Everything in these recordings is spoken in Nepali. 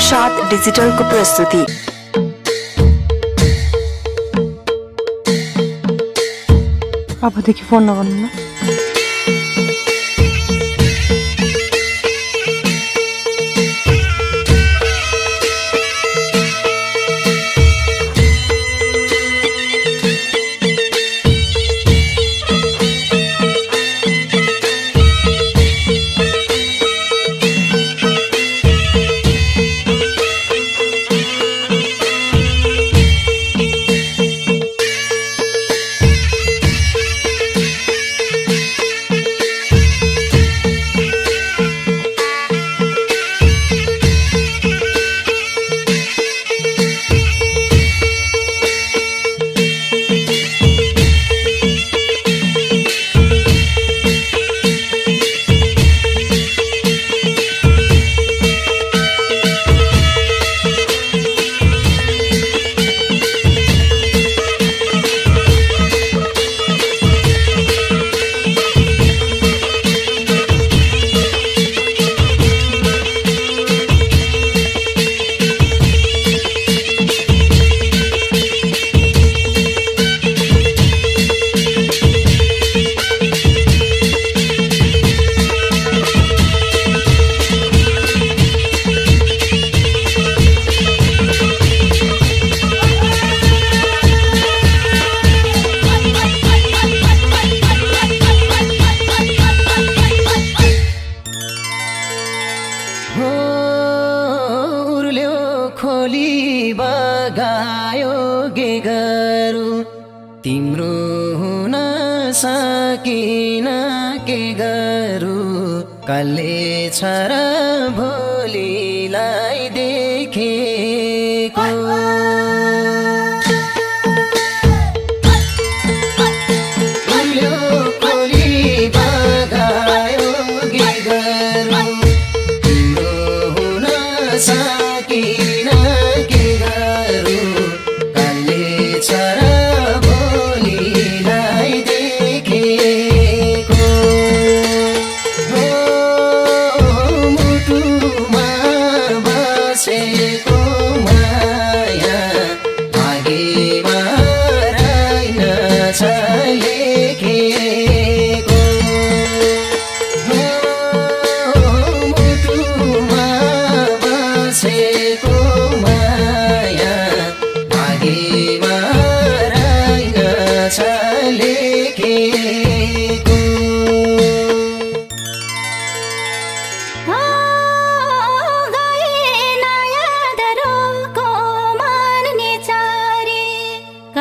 प्रसाद डिजिटल को प्रस्तुति। अब देखिए फ़ोन नगर्नु कले छारा छ र भोलिलाई देखे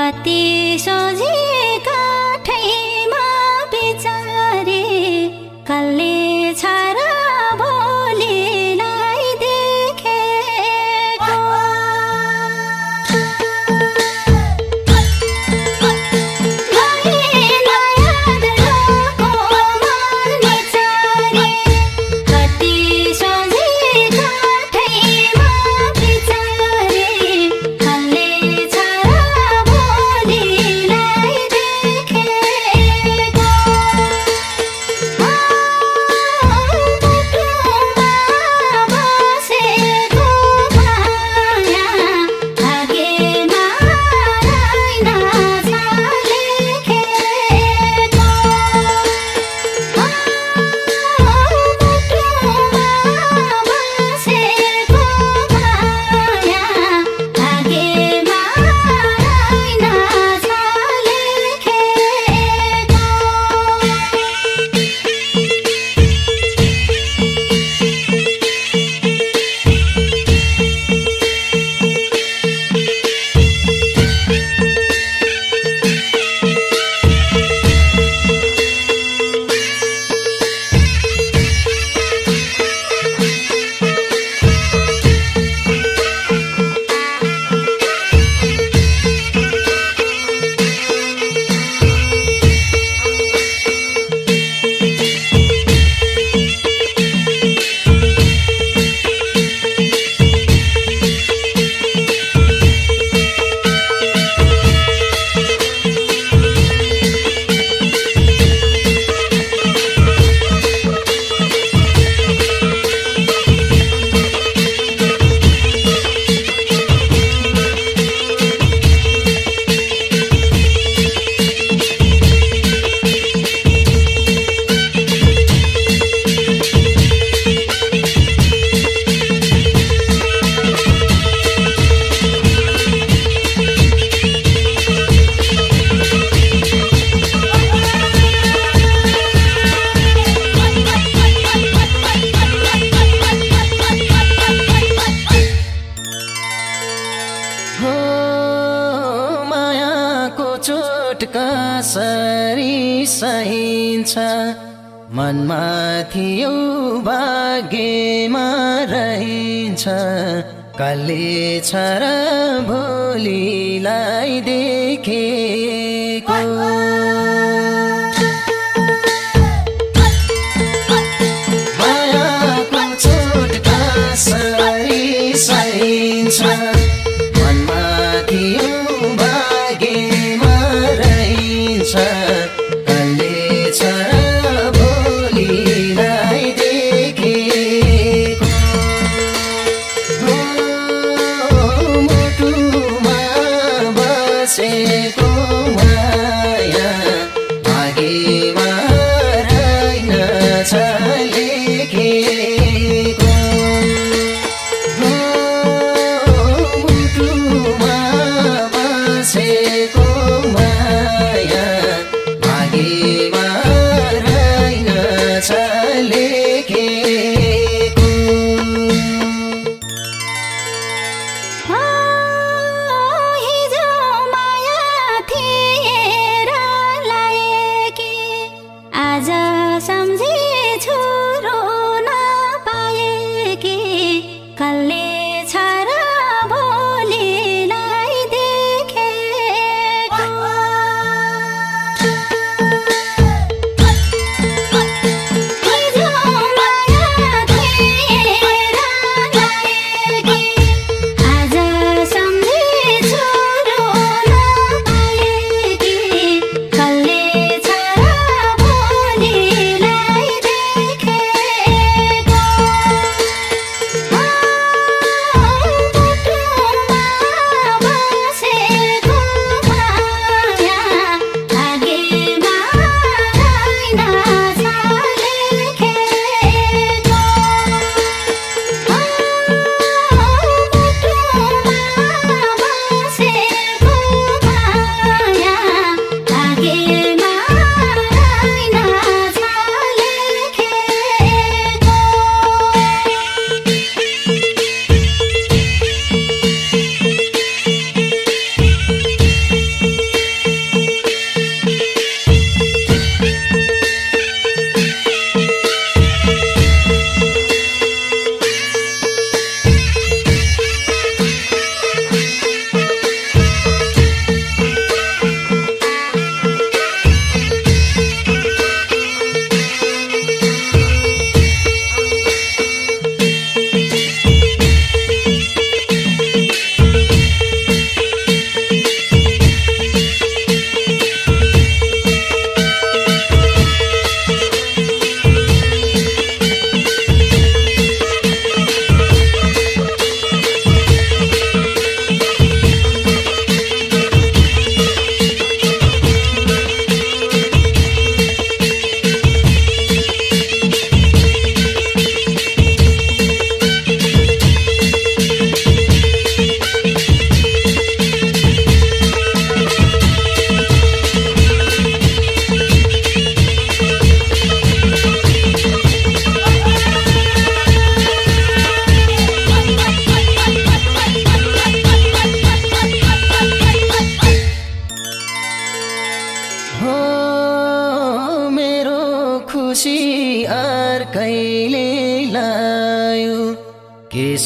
पतिश छ। मनमा थियो भाग्यमा रहन्छ। कले छ र भोलिलाई देखेको।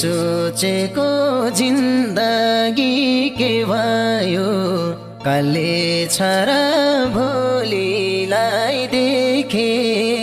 सोचेको जिन्दगी के भयो। कले छ र भोलिलाई देखे।